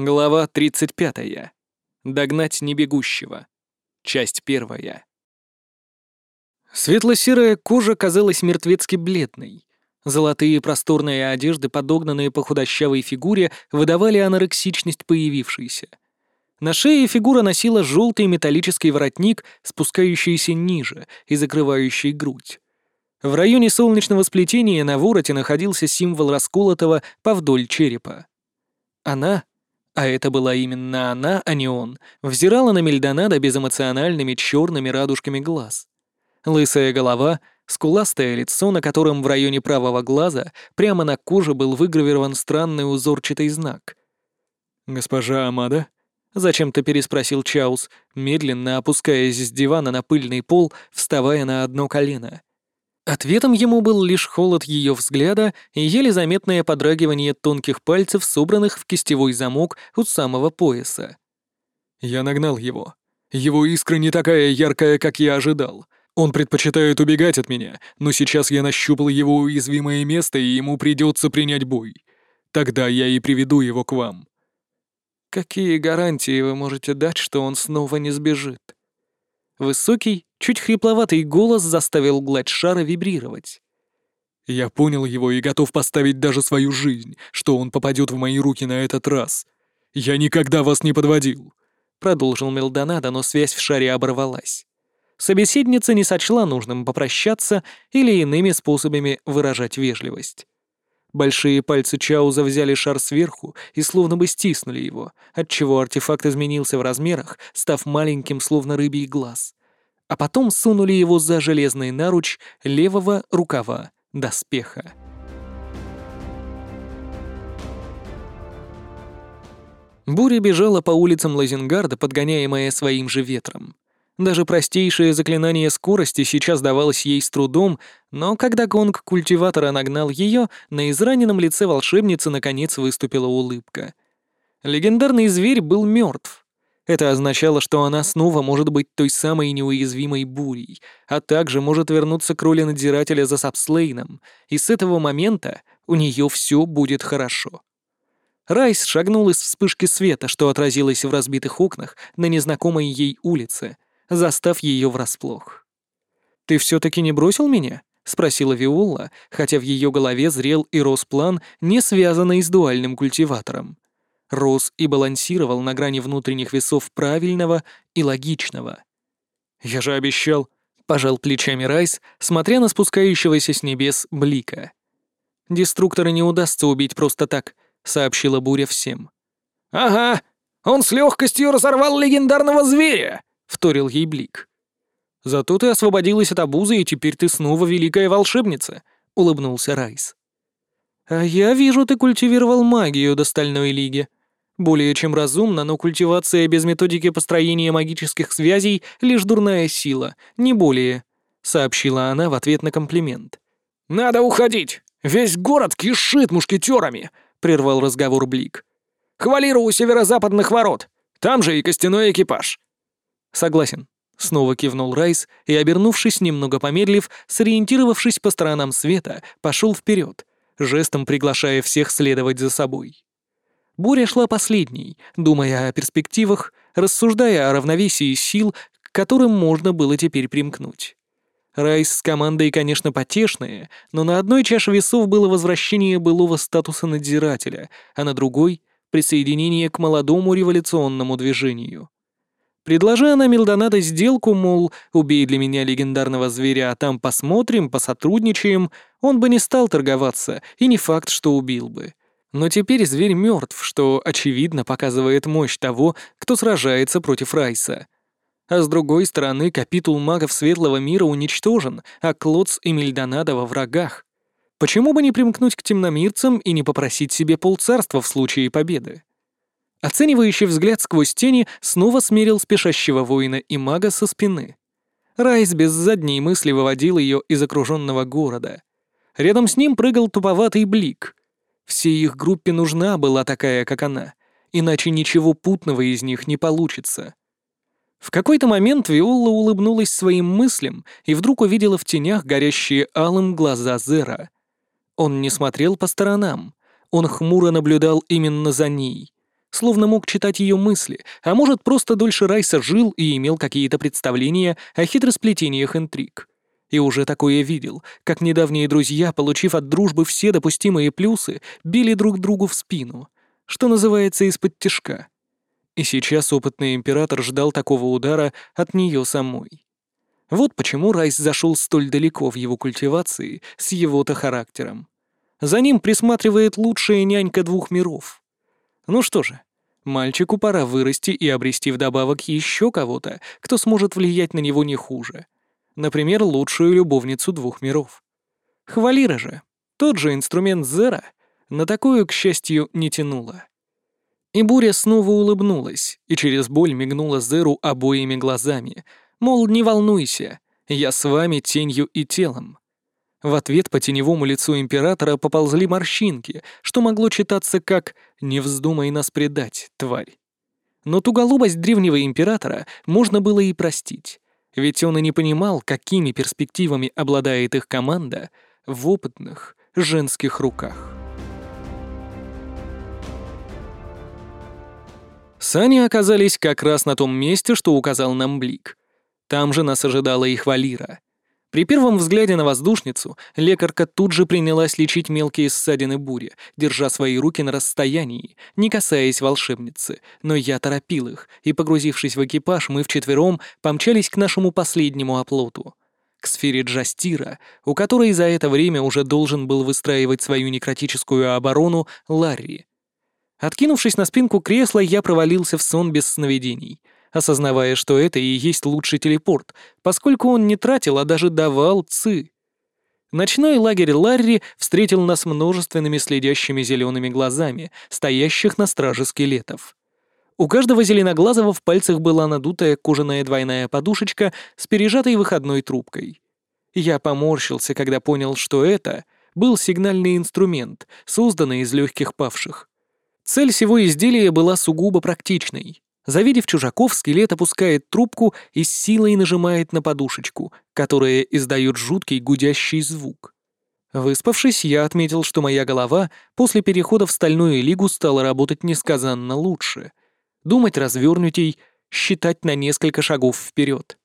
Глава 35. Догнать небегущего. Часть первая. Светло-серая кожа казалась мертвецки бледной. Золотые просторные одежды, подогнанные по худощавой фигуре, выдавали анорексичность появившейся. На шее фигура носила желтый металлический воротник, спускающийся ниже и закрывающий грудь. В районе солнечного сплетения на вороте находился символ расколотого повдоль черепа. Она, а это была именно она, а не он, взирала на Мельдонада безэмоциональными черными радужками глаз. Лысая голова, скуластое лицо, на котором в районе правого глаза прямо на коже был выгравирован странный узорчатый знак. «Госпожа Амада?» — зачем-то переспросил Чаус, медленно опускаясь с дивана на пыльный пол, вставая на одно колено. Ответом ему был лишь холод ее взгляда и еле заметное подрагивание тонких пальцев, собранных в кистевой замок у самого пояса. «Я нагнал его. Его искра не такая яркая, как я ожидал. Он предпочитает убегать от меня, но сейчас я нащупал его уязвимое место, и ему придется принять бой. Тогда я и приведу его к вам». «Какие гарантии вы можете дать, что он снова не сбежит?» Высокий, чуть хрипловатый голос заставил гладь шара вибрировать. «Я понял его и готов поставить даже свою жизнь, что он попадет в мои руки на этот раз. Я никогда вас не подводил», — продолжил Мелдонадо, но связь в шаре оборвалась. Собеседница не сочла нужным попрощаться или иными способами выражать вежливость. Большие пальцы Чауза взяли шар сверху и словно бы стиснули его, отчего артефакт изменился в размерах, став маленьким, словно рыбий глаз. А потом сунули его за железный наруч левого рукава доспеха. Буря бежала по улицам Лазенгарда, подгоняемая своим же ветром. Даже простейшее заклинание скорости сейчас давалось ей с трудом, но когда гонг культиватора нагнал ее, на израненном лице волшебницы наконец выступила улыбка. Легендарный зверь был мертв. Это означало, что она снова может быть той самой неуязвимой бурей, а также может вернуться к роли надзирателя за Сапслейном, и с этого момента у нее все будет хорошо. Райс шагнул из вспышки света, что отразилось в разбитых окнах на незнакомой ей улице — застав ее врасплох. «Ты все-таки не бросил меня?» — спросила Виола, хотя в ее голове зрел и рос план, не связанный с дуальным культиватором. Рос и балансировал на грани внутренних весов правильного и логичного. «Я же обещал», — пожал плечами Райс, смотря на спускающегося с небес Блика. «Деструктора не удастся убить просто так», — сообщила Буря всем. «Ага, он с легкостью разорвал легендарного зверя!» Вторил ей Блик. «Зато ты освободилась от обузы, и теперь ты снова великая волшебница», — улыбнулся Райс. «А я вижу, ты культивировал магию до Стальной Лиги. Более чем разумно, но культивация без методики построения магических связей — лишь дурная сила, не более», — сообщила она в ответ на комплимент. «Надо уходить! Весь город кишит мушкетерами!» — прервал разговор Блик. «Хвалиру у северо-западных ворот! Там же и костяной экипаж!» «Согласен», — снова кивнул Райс и, обернувшись, немного помедлив, сориентировавшись по сторонам света, пошел вперед, жестом приглашая всех следовать за собой. Буря шла последней, думая о перспективах, рассуждая о равновесии сил, к которым можно было теперь примкнуть. Райс с командой, конечно, потешные, но на одной чаше весов было возвращение былого статуса надзирателя, а на другой — присоединение к молодому революционному движению. Предложи она Милдонадо сделку, мол, убей для меня легендарного зверя, а там посмотрим, посотрудничаем, он бы не стал торговаться, и не факт, что убил бы. Но теперь зверь мертв, что, очевидно, показывает мощь того, кто сражается против Райса. А с другой стороны, капитул магов Светлого Мира уничтожен, а Клоц и Мильдонадо во врагах. Почему бы не примкнуть к темномирцам и не попросить себе полцарства в случае победы? Оценивающий взгляд сквозь тени снова смерил спешащего воина и мага со спины. Райс без задней мысли выводил ее из окруженного города. Рядом с ним прыгал туповатый блик. Всей их группе нужна была такая, как она, иначе ничего путного из них не получится. В какой-то момент Виола улыбнулась своим мыслям и вдруг увидела в тенях горящие алым глаза Зера. Он не смотрел по сторонам, он хмуро наблюдал именно за ней — словно мог читать ее мысли, а может, просто дольше Райса жил и имел какие-то представления о хитросплетениях интриг. И уже такое видел, как недавние друзья, получив от дружбы все допустимые плюсы, били друг другу в спину, что называется из-под тишка. И сейчас опытный император ждал такого удара от нее самой. Вот почему Райс зашел столь далеко в его культивации с его-то характером. За ним присматривает лучшая нянька двух миров. Ну что же, мальчику пора вырасти и обрести вдобавок еще кого-то, кто сможет влиять на него не хуже — Например, лучшую любовницу двух миров. Хвалира же, тот же инструмент Зера, на такую, к счастью, не тянула. И Буря снова улыбнулась и через боль мигнула Зеру обоими глазами, мол, не волнуйся, я с вами тенью и телом. В ответ по теневому лицу императора поползли морщинки, что могло читаться как «не вздумай нас предать, тварь». Но туголобость древнего императора можно было и простить. Ведь он и не понимал, какими перспективами обладает их команда в опытных женских руках. Сани оказались как раз на том месте, что указал нам Блик. Там же нас ожидала их Валира. При первом взгляде на воздушницу лекарка тут же принялась лечить мелкие ссадины бури, держа свои руки на расстоянии, не касаясь волшебницы, но я торопил их, и, погрузившись в экипаж, мы вчетвером помчались к нашему последнему оплоту. К сфере Джастира, у которой за это время уже должен был выстраивать свою некротическую оборону Ларри. Откинувшись на спинку кресла, я провалился в сон без сновидений — осознавая, что это и есть лучший телепорт, поскольку он не тратил, а даже давал ци. Ночной лагерь Ларри встретил нас множественными следящими зелеными глазами, стоящих на страже скелетов. У каждого зеленоглазого в пальцах была надутая кожаная двойная подушечка с пережатой выходной трубкой. Я поморщился, когда понял, что это был сигнальный инструмент, созданный из легких павших. Цель всего изделия была сугубо практичной. Завидев чужаков, скелет опускает трубку и с силой нажимает на подушечку, которая издает жуткий гудящий звук. Выспавшись, я отметил, что моя голова после перехода в стальную лигу стала работать несказанно лучше. Думать развернутей, считать на несколько шагов вперед.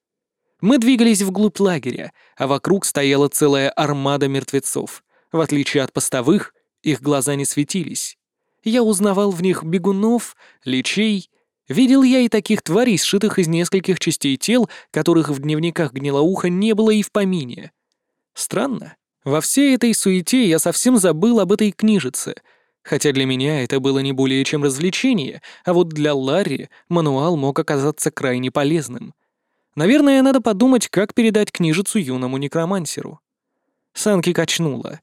Мы двигались вглубь лагеря, а вокруг стояла целая армада мертвецов. В отличие от постовых, их глаза не светились. Я узнавал в них бегунов, лечей Видел я и таких тварей, сшитых из нескольких частей тел, которых в дневниках гнилоуха не было и в помине. Странно. Во всей этой суете я совсем забыл об этой книжице, хотя для меня это было не более чем развлечение, а вот для Ларри мануал мог оказаться крайне полезным. Наверное, надо подумать, как передать книжицу юному некромансеру. Санки качнула.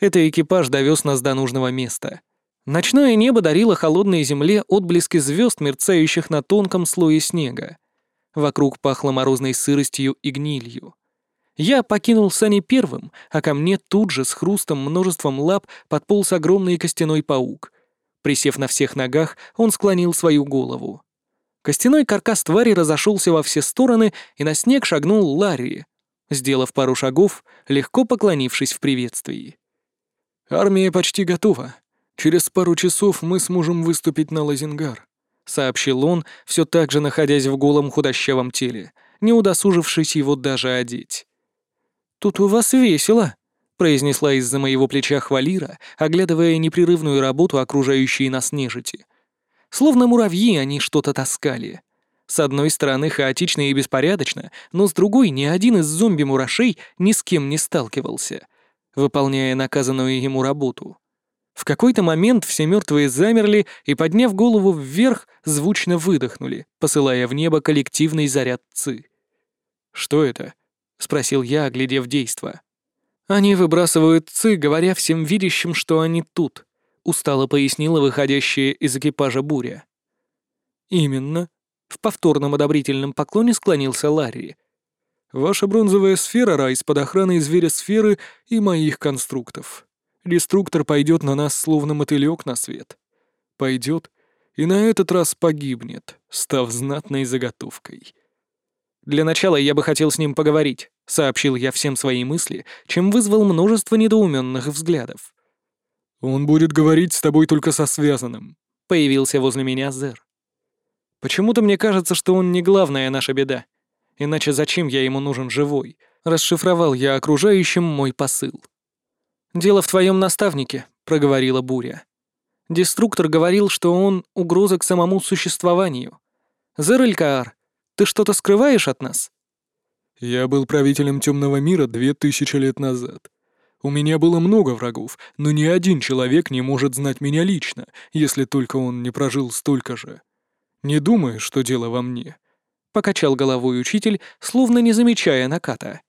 Это экипаж довез нас до нужного места. Ночное небо дарило холодной земле отблески звезд, мерцающих на тонком слое снега. Вокруг пахло морозной сыростью и гнилью. Я покинул сани первым, а ко мне тут же с хрустом множеством лап подполз огромный костяной паук. Присев на всех ногах, он склонил свою голову. Костяной каркас твари разошелся во все стороны, и на снег шагнул Ларри, сделав пару шагов, легко поклонившись в приветствии. «Армия почти готова», Через пару часов мы сможем выступить на Лазингар», — сообщил он, все так же находясь в голом худощавом теле, не удосужившись его даже одеть. «Тут у вас весело», — произнесла из-за моего плеча Хвалира, оглядывая непрерывную работу окружающей нас нежити. Словно муравьи они что-то таскали. С одной стороны хаотично и беспорядочно, но с другой ни один из зомби-мурашей ни с кем не сталкивался, выполняя наказанную ему работу. В какой-то момент все мертвые замерли и, подняв голову вверх, звучно выдохнули, посылая в небо коллективный заряд ЦИ. «Что это?» — спросил я, оглядев действо. «Они выбрасывают ЦИ, говоря всем видящим, что они тут», — устало пояснила выходящая из экипажа буря. «Именно», — в повторном одобрительном поклоне склонился Ларри. «Ваша бронзовая сфера, Райс, под охраной зверя сферы и моих конструктов». Деструктор пойдет на нас, словно мотылек на свет. Пойдет и на этот раз погибнет, став знатной заготовкой. «Для начала я бы хотел с ним поговорить», — сообщил я всем свои мысли, чем вызвал множество недоуменных взглядов. «Он будет говорить с тобой только со связанным. Появился возле меня Зер. Почему-то мне кажется, что он не главная наша беда. Иначе зачем я ему нужен живой? Расшифровал я окружающим мой посыл. «Дело в твоем наставнике», — проговорила Буря. Деструктор говорил, что он — угроза к самому существованию. Зерылькаар, ты что-то скрываешь от нас?» «Я был правителем темного мира две тысячи лет назад. У меня было много врагов, но ни один человек не может знать меня лично, если только он не прожил столько же. Не думаю, что дело во мне», — покачал головой учитель, словно не замечая наката.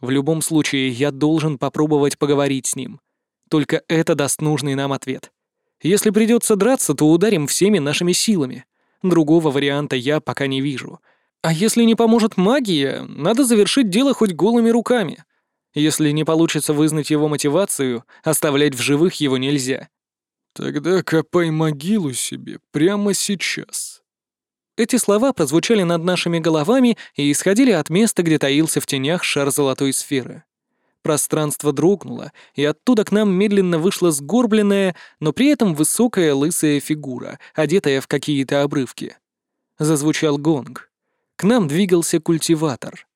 «В любом случае, я должен попробовать поговорить с ним. Только это даст нужный нам ответ. Если придется драться, то ударим всеми нашими силами. Другого варианта я пока не вижу. А если не поможет магия, надо завершить дело хоть голыми руками. Если не получится вызнать его мотивацию, оставлять в живых его нельзя. Тогда копай могилу себе прямо сейчас. Эти слова прозвучали над нашими головами и исходили от места, где таился в тенях шар золотой сферы. Пространство дрогнуло, и оттуда к нам медленно вышла сгорбленная, но при этом высокая лысая фигура, одетая в какие-то обрывки. Зазвучал гонг. К нам двигался культиватор.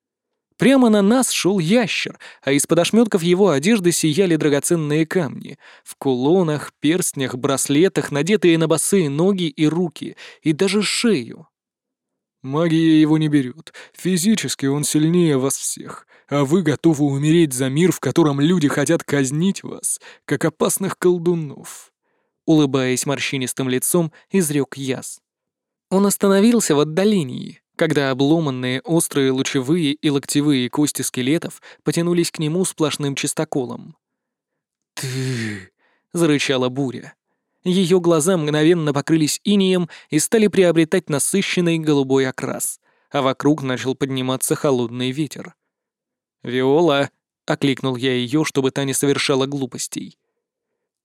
Прямо на нас шел ящер, а из-под ошметков его одежды сияли драгоценные камни. В кулонах, перстнях, браслетах, надетые на босые ноги и руки, и даже шею. Магия его не берет. Физически он сильнее вас всех, а вы готовы умереть за мир, в котором люди хотят казнить вас, как опасных колдунов. Улыбаясь морщинистым лицом, изрек Яс. Он остановился в отдалении, когда обломанные острые лучевые и локтевые кости скелетов потянулись к нему сплошным чистоколом. «Ты...» — зарычала буря. Ее глаза мгновенно покрылись инеем и стали приобретать насыщенный голубой окрас, а вокруг начал подниматься холодный ветер. «Виола!» — окликнул я ее, чтобы та не совершала глупостей.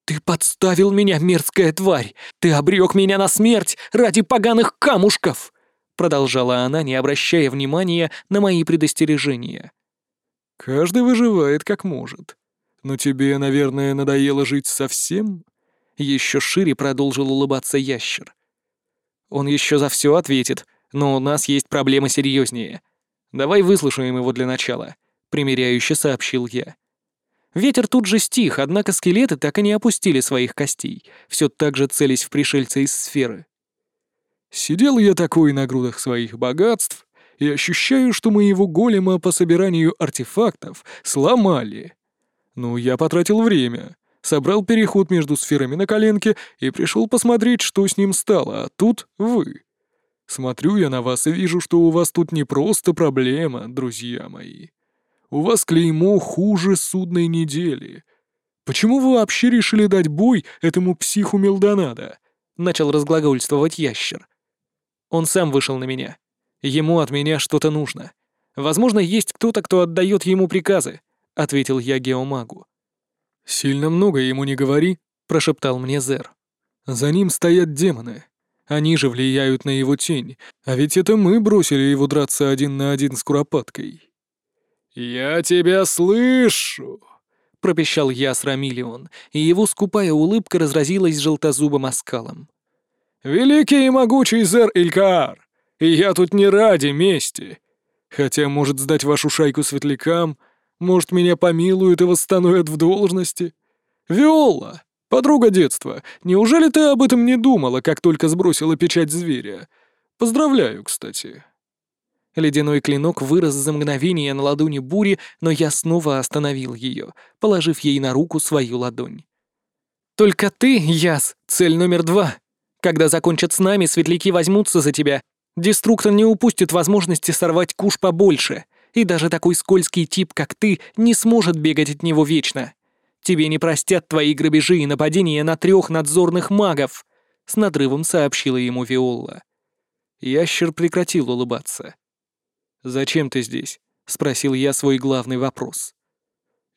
«Ты подставил меня, мерзкая тварь! Ты обрек меня на смерть ради поганых камушков!» Продолжала она, не обращая внимания на мои предостережения. «Каждый выживает как может. Но тебе, наверное, надоело жить совсем?» Еще шире продолжил улыбаться ящер. Он еще за все ответит, но у нас есть проблемы серьезнее. Давай выслушаем его для начала, примиряюще сообщил я. Ветер тут же стих, однако скелеты так и не опустили своих костей, все так же целясь в пришельца из сферы. Сидел я такой на грудах своих богатств и ощущаю, что моего голема по собиранию артефактов сломали. Ну, я потратил время, собрал переход между сферами на коленке и пришел посмотреть, что с ним стало, а тут вы. Смотрю я на вас и вижу, что у вас тут не просто проблема, друзья мои. У вас клеймо хуже судной недели. Почему вы вообще решили дать бой этому психу Мелдонада? Начал разглагольствовать ящер. Он сам вышел на меня. Ему от меня что-то нужно. Возможно, есть кто-то, кто отдает ему приказы, ответил я геомагу. «Сильно много ему не говори», — прошептал мне Зер. «За ним стоят демоны. Они же влияют на его тень, а ведь это мы бросили его драться один на один с Куропаткой». «Я тебя слышу!» — пропищал Яс Рамилион, и его скупая улыбка разразилась желтозубым оскалом. «Великий и могучий Зер Илькаар! И я тут не ради мести! Хотя, может, сдать вашу шайку светлякам — может, меня помилуют и восстановят в должности? Виола, подруга детства, неужели ты об этом не думала, как только сбросила печать зверя? Поздравляю, кстати». Ледяной клинок вырос за мгновение на ладони бури, но я снова остановил ее, положив ей на руку свою ладонь. «Только ты, Яс, цель номер два. Когда закончат с нами, светляки возьмутся за тебя. Деструктор не упустит возможности сорвать куш побольше и даже такой скользкий тип, как ты, не сможет бегать от него вечно. Тебе не простят твои грабежи и нападения на трех надзорных магов», — с надрывом сообщила ему Виола. Ящер прекратил улыбаться. «Зачем ты здесь?» — спросил я свой главный вопрос.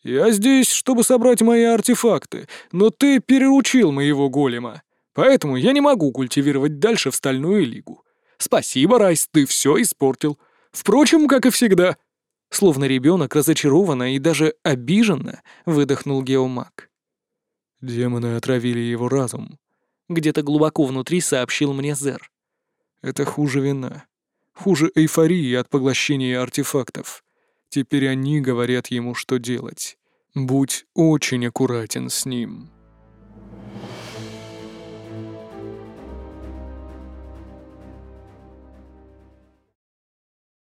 «Я здесь, чтобы собрать мои артефакты, но ты переучил моего голема, поэтому я не могу культивировать дальше в Стальную Лигу. Спасибо, Райс, ты все испортил. Впрочем, как и всегда». Словно ребенок разочарованно и даже обиженно выдохнул геомаг. Демоны отравили его разум. — где-то глубоко внутри сообщил мне Зер. «Это хуже вина. Хуже эйфории от поглощения артефактов. Теперь они говорят ему, что делать. Будь очень аккуратен с ним».